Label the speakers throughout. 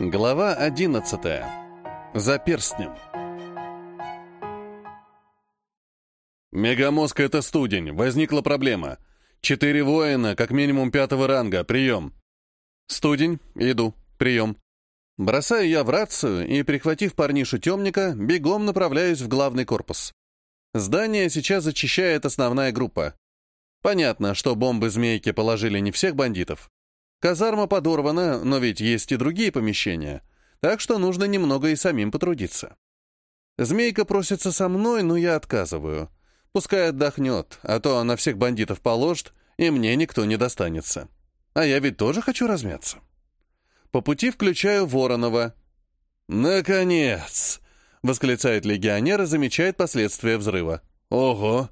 Speaker 1: Глава 11. За перстнем. Мегамозг — это студень. Возникла проблема. Четыре воина, как минимум пятого ранга. Прием. Студень. Иду. Прием. Бросаю я в рацию и, прихватив парнишу темника, бегом направляюсь в главный корпус. Здание сейчас зачищает основная группа. Понятно, что бомбы-змейки положили не всех бандитов. Казарма подорвана, но ведь есть и другие помещения, так что нужно немного и самим потрудиться. Змейка просится со мной, но я отказываю. Пускай отдохнет, а то она всех бандитов положит, и мне никто не достанется. А я ведь тоже хочу размяться. По пути включаю Воронова. «Наконец!» — восклицает легионер и замечает последствия взрыва. «Ого!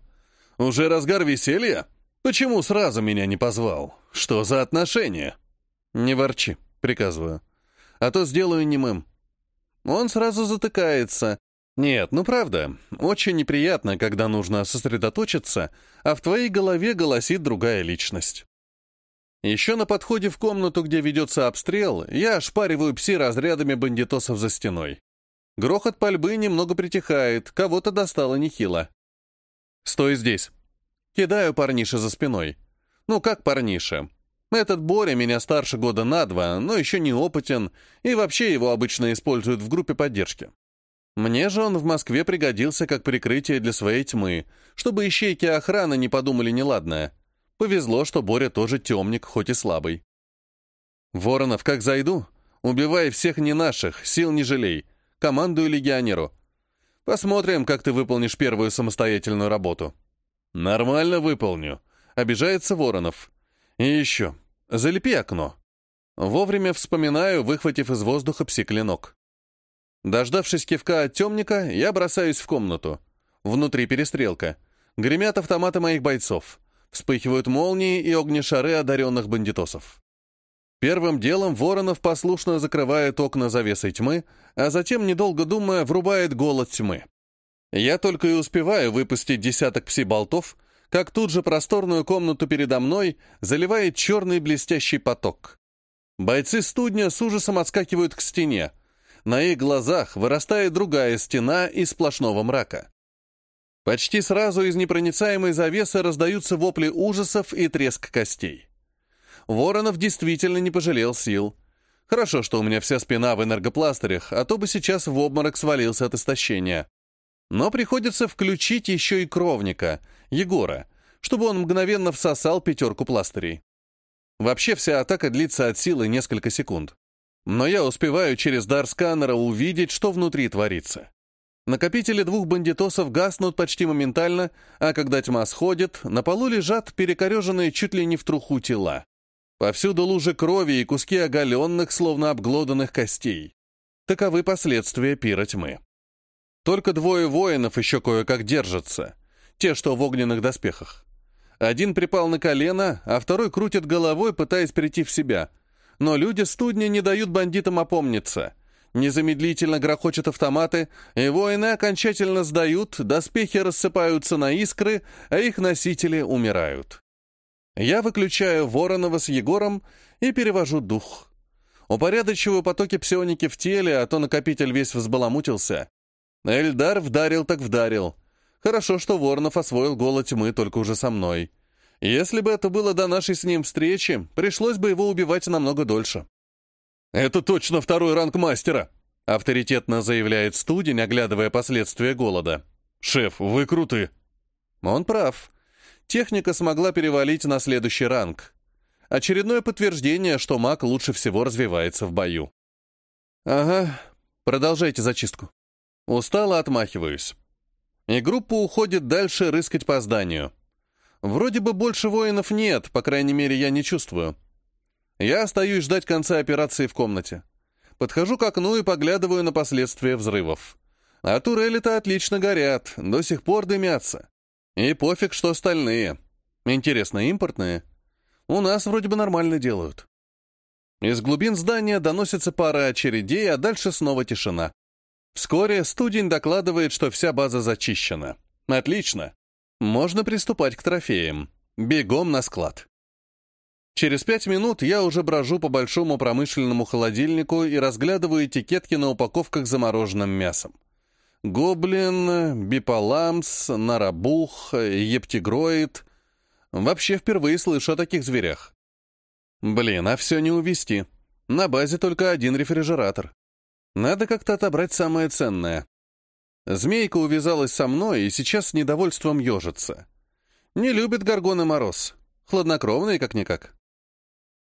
Speaker 1: Уже разгар веселья? Почему сразу меня не позвал? Что за отношения?» «Не ворчи», — приказываю. «А то сделаю немым». Он сразу затыкается. «Нет, ну правда, очень неприятно, когда нужно сосредоточиться, а в твоей голове голосит другая личность». Еще на подходе в комнату, где ведется обстрел, я ошпариваю пси разрядами бандитосов за стеной. Грохот пальбы немного притихает, кого-то достало нехило. «Стой здесь!» Кидаю парниша за спиной. Ну как парниша? Этот Боря меня старше года на два, но еще не опытен, и вообще его обычно используют в группе поддержки. Мне же он в Москве пригодился как прикрытие для своей тьмы, чтобы ищейки охраны не подумали неладное. Повезло, что Боря тоже темник, хоть и слабый. «Воронов, как зайду? Убивай всех не наших, сил не жалей. Командую легионеру. Посмотрим, как ты выполнишь первую самостоятельную работу». «Нормально выполню», — обижается Воронов. «И еще. Залепи окно». Вовремя вспоминаю, выхватив из воздуха пси-клинок. Дождавшись кивка от темника, я бросаюсь в комнату. Внутри перестрелка. Гремят автоматы моих бойцов. Вспыхивают молнии и огнешары одаренных бандитосов. Первым делом Воронов послушно закрывает окна завесой тьмы, а затем, недолго думая, врубает голод тьмы. Я только и успеваю выпустить десяток пси-болтов, как тут же просторную комнату передо мной заливает черный блестящий поток. Бойцы студня с ужасом отскакивают к стене. На их глазах вырастает другая стена из сплошного мрака. Почти сразу из непроницаемой завесы раздаются вопли ужасов и треск костей. Воронов действительно не пожалел сил. Хорошо, что у меня вся спина в энергопластырях, а то бы сейчас в обморок свалился от истощения. Но приходится включить еще и кровника, Егора, чтобы он мгновенно всосал пятерку пластырей. Вообще вся атака длится от силы несколько секунд. Но я успеваю через дар сканера увидеть, что внутри творится. Накопители двух бандитосов гаснут почти моментально, а когда тьма сходит, на полу лежат перекореженные чуть ли не в труху тела. Повсюду лужи крови и куски оголенных, словно обглоданных костей. Таковы последствия пира тьмы. Только двое воинов еще кое-как держатся. Те, что в огненных доспехах. Один припал на колено, а второй крутит головой, пытаясь прийти в себя. Но люди студня не дают бандитам опомниться. Незамедлительно грохочут автоматы, и воины окончательно сдают, доспехи рассыпаются на искры, а их носители умирают. Я выключаю Воронова с Егором и перевожу дух. Упорядочиваю потоки псионики в теле, а то накопитель весь взбаламутился. Эльдар вдарил так вдарил. Хорошо, что Воронов освоил голод тьмы только уже со мной. Если бы это было до нашей с ним встречи, пришлось бы его убивать намного дольше. «Это точно второй ранг мастера!» — авторитетно заявляет студень, оглядывая последствия голода. «Шеф, вы круты!» Он прав. Техника смогла перевалить на следующий ранг. Очередное подтверждение, что маг лучше всего развивается в бою. «Ага, продолжайте зачистку». Устало отмахиваюсь. И группа уходит дальше рыскать по зданию. Вроде бы больше воинов нет, по крайней мере, я не чувствую. Я остаюсь ждать конца операции в комнате. Подхожу к окну и поглядываю на последствия взрывов. А турели-то отлично горят, до сих пор дымятся. И пофиг, что остальные. Интересно, импортные? У нас вроде бы нормально делают. Из глубин здания доносится пара очередей, а дальше снова тишина. Вскоре студень докладывает, что вся база зачищена. Отлично. Можно приступать к трофеям. Бегом на склад. Через пять минут я уже брожу по большому промышленному холодильнику и разглядываю этикетки на упаковках с замороженным мясом. Гоблин, биполамс, нарабух, ептигроид. Вообще впервые слышу о таких зверях. Блин, а все не увести. На базе только один рефрижератор. Надо как-то отобрать самое ценное. Змейка увязалась со мной и сейчас с недовольством ежится. Не любит горгоны мороз. Хладнокровный как-никак.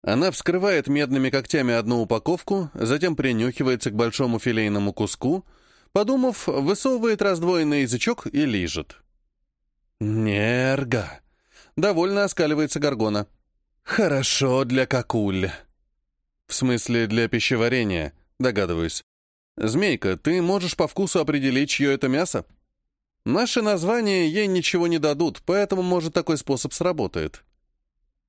Speaker 1: Она вскрывает медными когтями одну упаковку, затем принюхивается к большому филейному куску, подумав, высовывает раздвоенный язычок и лижет. «Нерга!» — довольно оскаливается горгона. «Хорошо для какуль». «В смысле, для пищеварения?» — догадываюсь. «Змейка, ты можешь по вкусу определить, чье это мясо?» Наши названия ей ничего не дадут, поэтому, может, такой способ сработает.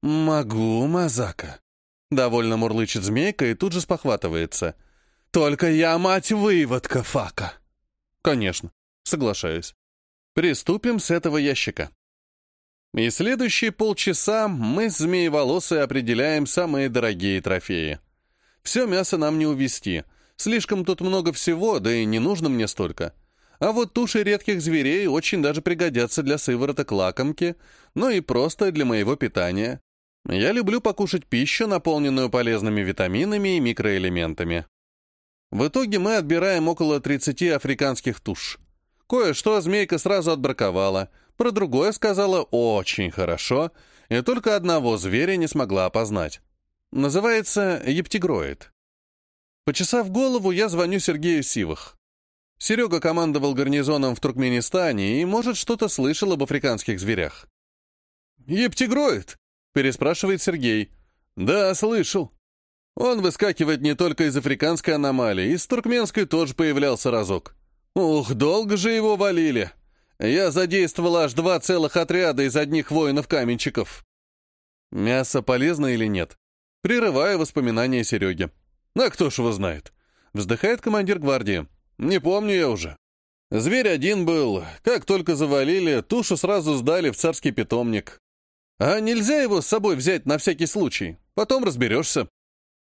Speaker 1: «Могу, Мазака», — довольно мурлычет змейка и тут же спохватывается. «Только я мать выводка, Фака». «Конечно, соглашаюсь. Приступим с этого ящика». И следующие полчаса мы с змееволосой определяем самые дорогие трофеи. Все мясо нам не увести. Слишком тут много всего, да и не нужно мне столько. А вот туши редких зверей очень даже пригодятся для сывороток лакомки, ну и просто для моего питания. Я люблю покушать пищу, наполненную полезными витаминами и микроэлементами. В итоге мы отбираем около 30 африканских туш. Кое-что змейка сразу отбраковала, про другое сказала «очень хорошо», и только одного зверя не смогла опознать. Называется ептигроид. Почесав голову, я звоню Сергею Сивах. Серега командовал гарнизоном в Туркменистане и, может, что-то слышал об африканских зверях. «Ептигроид?» Переспрашивает Сергей. Да, слышал. Он выскакивает не только из африканской аномалии, из туркменской тоже появлялся разок. Ух, долго же его валили. Я задействовал аж два целых отряда из одних воинов-каменщиков. Мясо полезно или нет? Прерываю воспоминания Сереги. А кто ж его знает? Вздыхает командир гвардии. Не помню я уже. Зверь один был. Как только завалили, тушу сразу сдали в царский питомник. А нельзя его с собой взять на всякий случай? Потом разберешься.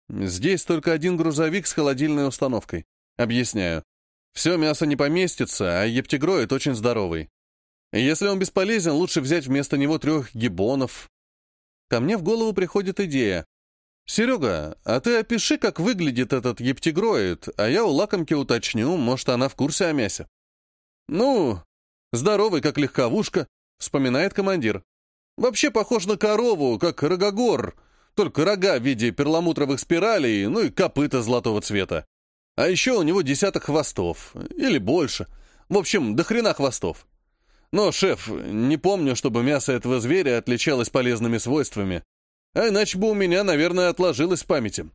Speaker 1: Здесь только один грузовик с холодильной установкой. Объясняю. Все мясо не поместится, а ептигроид очень здоровый. Если он бесполезен, лучше взять вместо него трех гибонов. Ко мне в голову приходит идея. «Серега, а ты опиши, как выглядит этот ептигроид, а я у лакомки уточню, может, она в курсе о мясе». «Ну, здоровый, как легковушка», — вспоминает командир. Вообще похож на корову, как рогогор, только рога в виде перламутровых спиралей, ну и копыта золотого цвета. А еще у него десяток хвостов, или больше. В общем, до хрена хвостов. Но, шеф, не помню, чтобы мясо этого зверя отличалось полезными свойствами. А иначе бы у меня, наверное, отложилось в памяти.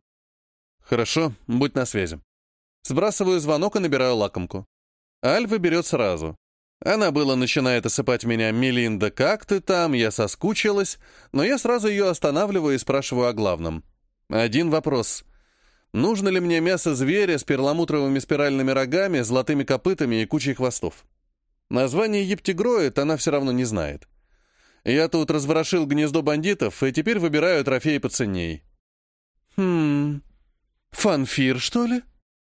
Speaker 1: Хорошо, будь на связи. Сбрасываю звонок и набираю лакомку. Альва берет сразу. Она было начинает осыпать меня «Мелинда, как ты там? Я соскучилась», но я сразу ее останавливаю и спрашиваю о главном. Один вопрос. Нужно ли мне мясо зверя с перламутровыми спиральными рогами, золотыми копытами и кучей хвостов? Название ептигроид она все равно не знает. Я тут разворошил гнездо бандитов и теперь выбираю трофеи поценней. «Хм... Фанфир, что ли?»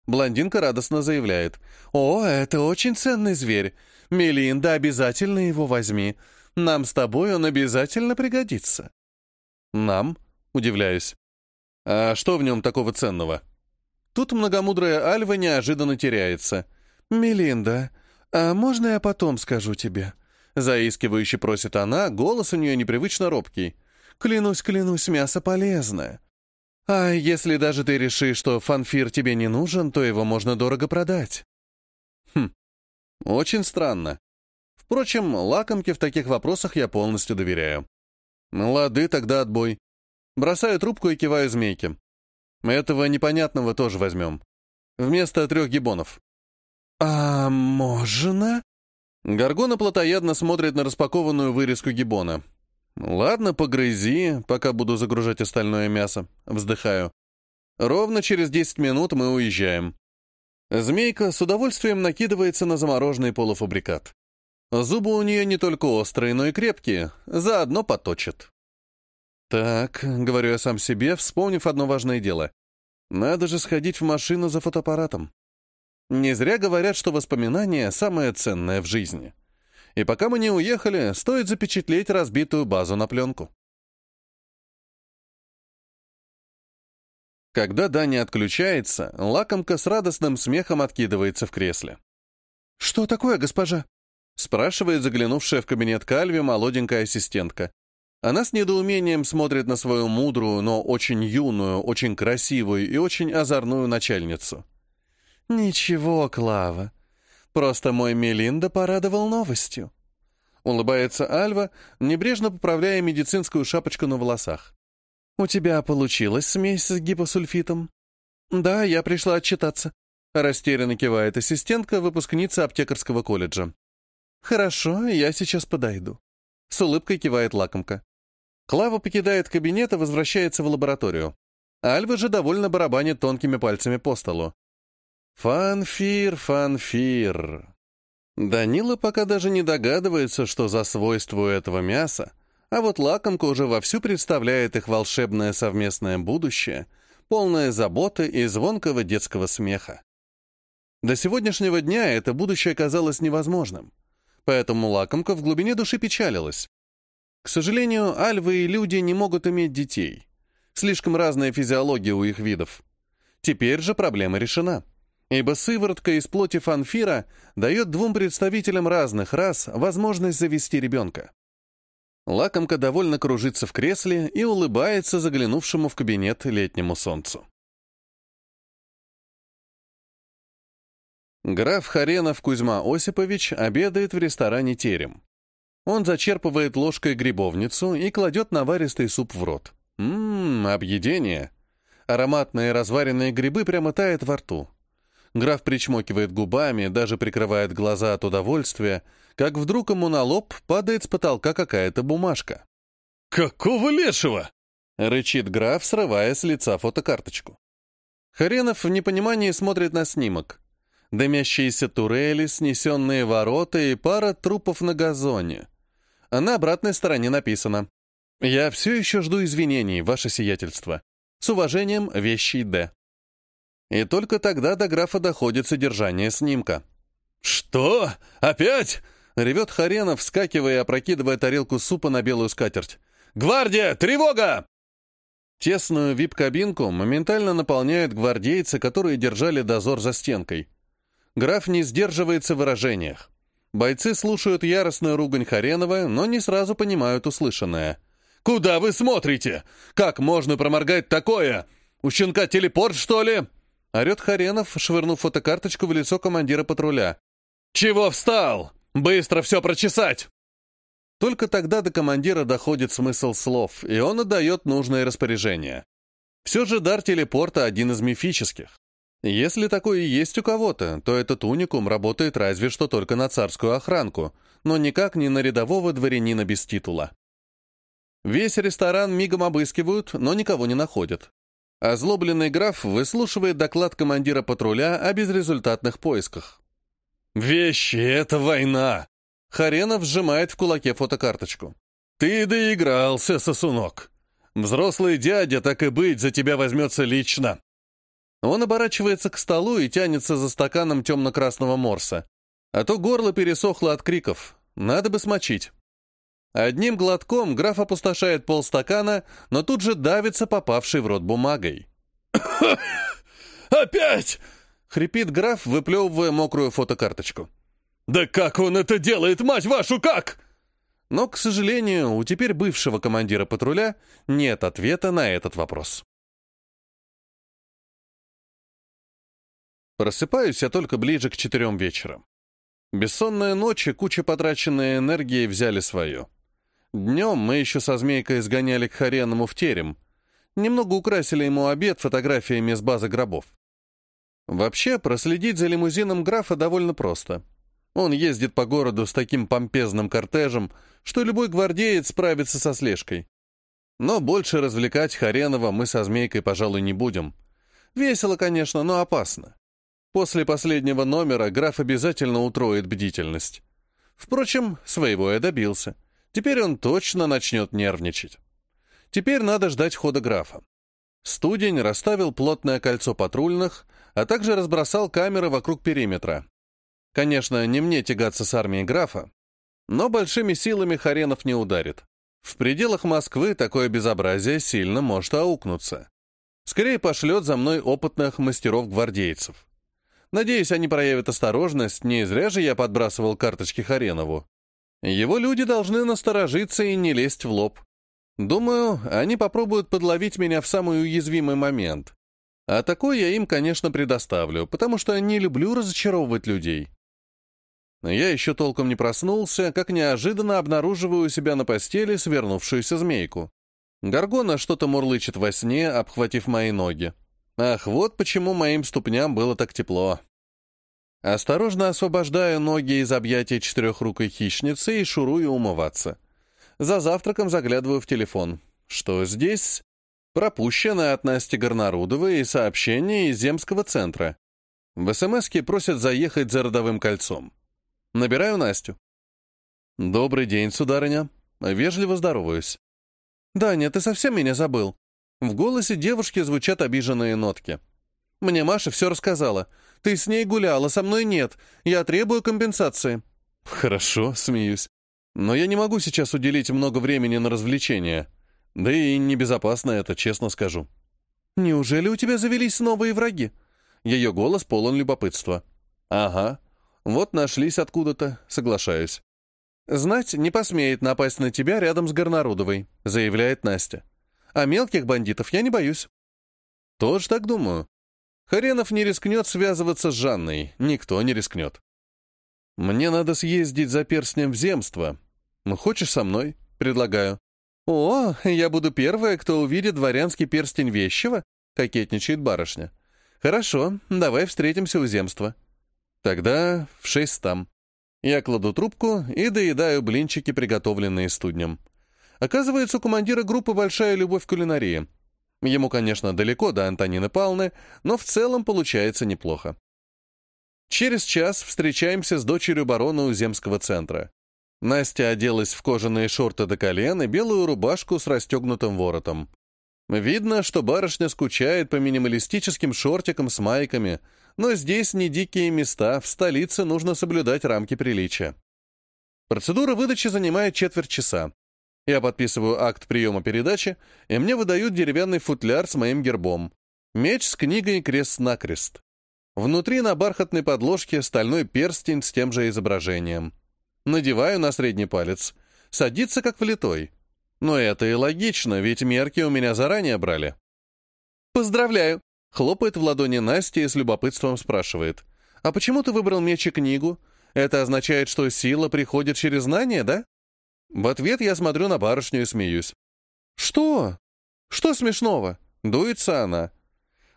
Speaker 1: Блондинка радостно заявляет. «О, это очень ценный зверь. Мелинда, обязательно его возьми. Нам с тобой он обязательно пригодится». «Нам?» — удивляюсь. «А что в нем такого ценного?» Тут многомудрая Альва неожиданно теряется. «Мелинда, а можно я потом скажу тебе?» Заискивающе просит она, голос у нее непривычно робкий. «Клянусь, клянусь, мясо полезное. А если даже ты решишь, что фанфир тебе не нужен, то его можно дорого продать». Хм, очень странно. Впрочем, лакомке в таких вопросах я полностью доверяю. Лады, тогда отбой. Бросаю трубку и киваю змейке. Этого непонятного тоже возьмем. Вместо трех гибонов. «А можно?» Гаргона плотоядно смотрит на распакованную вырезку гибона. «Ладно, погрызи, пока буду загружать остальное мясо». Вздыхаю. Ровно через 10 минут мы уезжаем. Змейка с удовольствием накидывается на замороженный полуфабрикат. Зубы у нее не только острые, но и крепкие, заодно поточат. Так, говорю я сам себе, вспомнив одно важное дело. Надо же сходить в машину за фотоаппаратом. Не зря говорят, что воспоминания — самое ценное в жизни. И пока мы не уехали, стоит запечатлеть разбитую базу на пленку. Когда Даня отключается, лакомка с радостным смехом откидывается в кресле. «Что такое, госпожа?» — спрашивает заглянувшая в кабинет Кальви молоденькая ассистентка. Она с недоумением смотрит на свою мудрую, но очень юную, очень красивую и очень озорную начальницу. «Ничего, Клава. Просто мой Мелинда порадовал новостью». Улыбается Альва, небрежно поправляя медицинскую шапочку на волосах. «У тебя получилась смесь с гипосульфитом?» «Да, я пришла отчитаться», — растерянно кивает ассистентка, выпускница аптекарского колледжа. «Хорошо, я сейчас подойду», — с улыбкой кивает лакомка. Клава покидает кабинет и возвращается в лабораторию. Альва же довольно барабанит тонкими пальцами по столу. Фанфир, фанфир. Данила пока даже не догадывается, что за свойство этого мяса, а вот лакомка уже вовсю представляет их волшебное совместное будущее, полное заботы и звонкого детского смеха. До сегодняшнего дня это будущее казалось невозможным, поэтому лакомка в глубине души печалилась. К сожалению, альвы и люди не могут иметь детей. Слишком разная физиология у их видов. Теперь же проблема решена. Ибо сыворотка из плоти фанфира дает двум представителям разных рас возможность завести ребенка. Лакомка довольно кружится в кресле и улыбается заглянувшему в кабинет летнему солнцу. Граф Харенов Кузьма Осипович обедает в ресторане «Терем». Он зачерпывает ложкой грибовницу и кладет наваристый суп в рот. Ммм, объедение. Ароматные разваренные грибы прямо тают во рту. Граф причмокивает губами, даже прикрывает глаза от удовольствия, как вдруг ему на лоб падает с потолка какая-то бумажка.
Speaker 2: «Какого лешего?»
Speaker 1: — рычит граф, срывая с лица фотокарточку. Харенов в непонимании смотрит на снимок. Дымящиеся турели, снесенные ворота и пара трупов на газоне а на обратной стороне написано «Я все еще жду извинений, ваше сиятельство. С уважением, вещий Д». И только тогда до графа доходит содержание снимка.
Speaker 2: «Что? Опять?»
Speaker 1: — ревет Харенов, вскакивая и опрокидывая тарелку супа на белую скатерть.
Speaker 2: «Гвардия! Тревога!»
Speaker 1: Тесную вип-кабинку моментально наполняют гвардейцы, которые держали дозор за стенкой. Граф не сдерживается в выражениях. Бойцы слушают яростную ругань Харенова, но не сразу понимают услышанное.
Speaker 2: «Куда вы смотрите? Как можно проморгать такое? У щенка телепорт, что ли?»
Speaker 1: Орет Харенов, швырнув фотокарточку в лицо командира патруля.
Speaker 2: «Чего встал? Быстро все прочесать!»
Speaker 1: Только тогда до командира доходит смысл слов, и он отдает нужное распоряжение. Все же дар телепорта один из мифических. Если такое и есть у кого-то, то этот уникум работает разве что только на царскую охранку, но никак не на рядового дворянина без титула. Весь ресторан мигом обыскивают, но никого не находят. Озлобленный граф выслушивает доклад командира патруля о безрезультатных поисках.
Speaker 2: «Вещи — это война!»
Speaker 1: Харенов сжимает в кулаке фотокарточку.
Speaker 2: «Ты доигрался, сосунок! Взрослый дядя, так и быть, за тебя возьмется лично!»
Speaker 1: Он оборачивается к столу и тянется за стаканом темно-красного морса. А то горло пересохло от криков. Надо бы смочить. Одним глотком граф опустошает полстакана, но тут же давится попавший в рот бумагой.
Speaker 2: «Опять!»
Speaker 1: — хрипит граф, выплевывая мокрую фотокарточку.
Speaker 2: «Да как он это делает, мать вашу, как?»
Speaker 1: Но, к сожалению, у теперь бывшего командира патруля нет ответа на этот вопрос. Просыпаюсь я только ближе к четырем вечера. Бессонная ночь и куча потраченной энергии взяли свое. Днем мы еще со змейкой сгоняли к Хареному в терем. Немного украсили ему обед фотографиями с базы гробов. Вообще, проследить за лимузином графа довольно просто. Он ездит по городу с таким помпезным кортежем, что любой гвардеец справится со слежкой. Но больше развлекать Харенова мы со змейкой, пожалуй, не будем. Весело, конечно, но опасно. После последнего номера граф обязательно утроит бдительность. Впрочем, своего я добился. Теперь он точно начнет нервничать. Теперь надо ждать хода графа. Студень расставил плотное кольцо патрульных, а также разбросал камеры вокруг периметра. Конечно, не мне тягаться с армией графа, но большими силами Харенов не ударит. В пределах Москвы такое безобразие сильно может аукнуться. Скорее пошлет за мной опытных мастеров-гвардейцев. Надеюсь, они проявят осторожность, не зря же я подбрасывал карточки Харенову. Его люди должны насторожиться и не лезть в лоб. Думаю, они попробуют подловить меня в самый уязвимый момент. А такой я им, конечно, предоставлю, потому что не люблю разочаровывать людей. Я еще толком не проснулся, как неожиданно обнаруживаю себя на постели свернувшуюся змейку. Гаргона что-то мурлычет во сне, обхватив мои ноги. Ах, вот почему моим ступням было так тепло. Осторожно освобождаю ноги из объятий четырехрукой хищницы и шурую умываться. За завтраком заглядываю в телефон. Что здесь? Пропущено от Насти Горнарудовой сообщение из Земского центра. В СМСке просят заехать за родовым кольцом. Набираю Настю. «Добрый день, сударыня». Вежливо здороваюсь. «Даня, ты совсем меня забыл?» В голосе девушки звучат обиженные нотки. «Мне Маша все рассказала. Ты с ней гуляла, со мной нет. Я требую компенсации». «Хорошо», — смеюсь. «Но я не могу сейчас уделить много времени на развлечения. Да и небезопасно это, честно скажу». «Неужели у тебя завелись новые враги?» Ее голос полон любопытства. «Ага. Вот нашлись откуда-то, соглашаюсь. «Знать не посмеет напасть на тебя рядом с Горнарудовой», — заявляет Настя. «А мелких бандитов я не боюсь». «Тоже так думаю. Харенов не рискнет связываться с Жанной, никто не рискнет. Мне надо съездить за перстнем в земство. Хочешь со мной?» — предлагаю. «О, я буду первая, кто увидит дворянский перстень вещего», — кокетничает барышня. «Хорошо, давай встретимся у земства». Тогда в шесть там. Я кладу трубку и доедаю блинчики, приготовленные студнем. Оказывается, у командира группы большая любовь к кулинарии. Ему, конечно, далеко до Антонины Павловны, но в целом получается неплохо. Через час встречаемся с дочерью барона у земского центра. Настя оделась в кожаные шорты до колен и белую рубашку с расстегнутым воротом. Видно, что барышня скучает по минималистическим шортикам с майками, но здесь не дикие места, в столице нужно соблюдать рамки приличия. Процедура выдачи занимает четверть часа. Я подписываю акт приема передачи, и мне выдают деревянный футляр с моим гербом. Меч с книгой крест-накрест. Внутри на бархатной подложке стальной перстень с тем же изображением. Надеваю на средний палец. Садится как влитой. Но это и логично, ведь мерки у меня заранее брали. «Поздравляю!» — хлопает в ладони Настя и с любопытством спрашивает. «А почему ты выбрал меч и книгу? Это означает, что сила приходит через знание, да?» В ответ я смотрю на барышню и смеюсь. «Что? Что смешного?» — дуется она.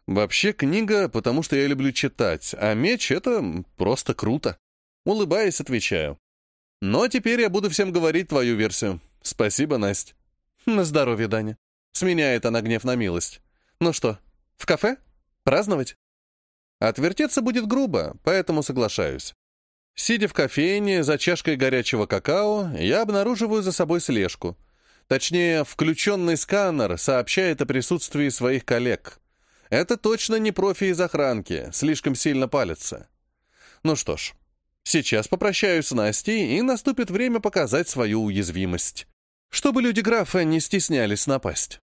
Speaker 1: «Вообще книга, потому что я люблю читать, а меч — это просто круто». Улыбаясь, отвечаю. «Но теперь я буду всем говорить твою версию. «Спасибо, Настя». «На здоровье, Даня». Сменяет она гнев на милость. «Ну что, в кафе? Праздновать?» Отвертеться будет грубо, поэтому соглашаюсь. Сидя в кофейне за чашкой горячего какао, я обнаруживаю за собой слежку. Точнее, включенный сканер сообщает о присутствии своих коллег. Это точно не профи из охранки, слишком сильно палится. Ну что ж, Сейчас попрощаюсь с Настей, и наступит время показать свою уязвимость. Чтобы люди графа не стеснялись напасть.